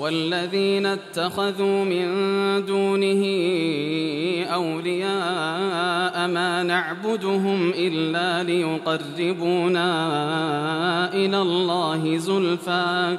والذين اتخذوا من دونه أولياء ما نعبدهم إلا ليقربونا إلى الله زلفى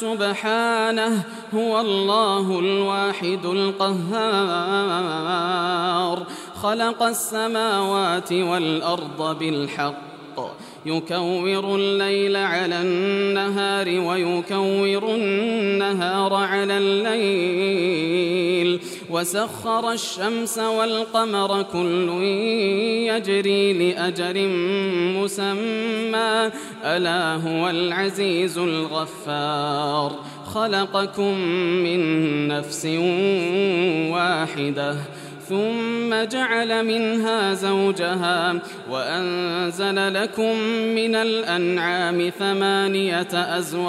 سبحانه هو الله الواحد القهار. خلق السماوات والأرض بالحق. يكور الليل على النهار ويكور النهار على الليل. وسخر الشمس والقمر كل يجري لأجر مسمى. ألا هو العزيز الغفار. خلقكم من نفس واحدة ثم جعل منها زوجها وأنزل لكم من الأنعام ثمانية أزواج.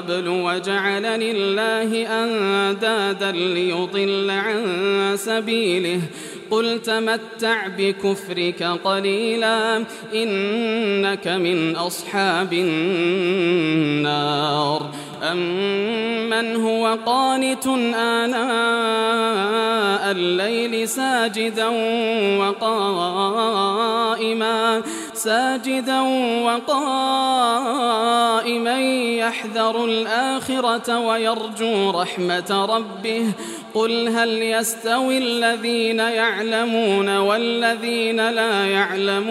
قبل وجعل لله أندادا ليضل عن سبيله. قل تمتع بكفرك قليلا إنك من أصحاب النار. أمن هو قانت آناء الليل ساجدا وقائما؟ ساجدا وقائما يحذر الآخرة ويرجو رحمة ربه. قل هل يستوي الذين يعلمون والذين لا يعلمون؟